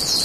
Bye.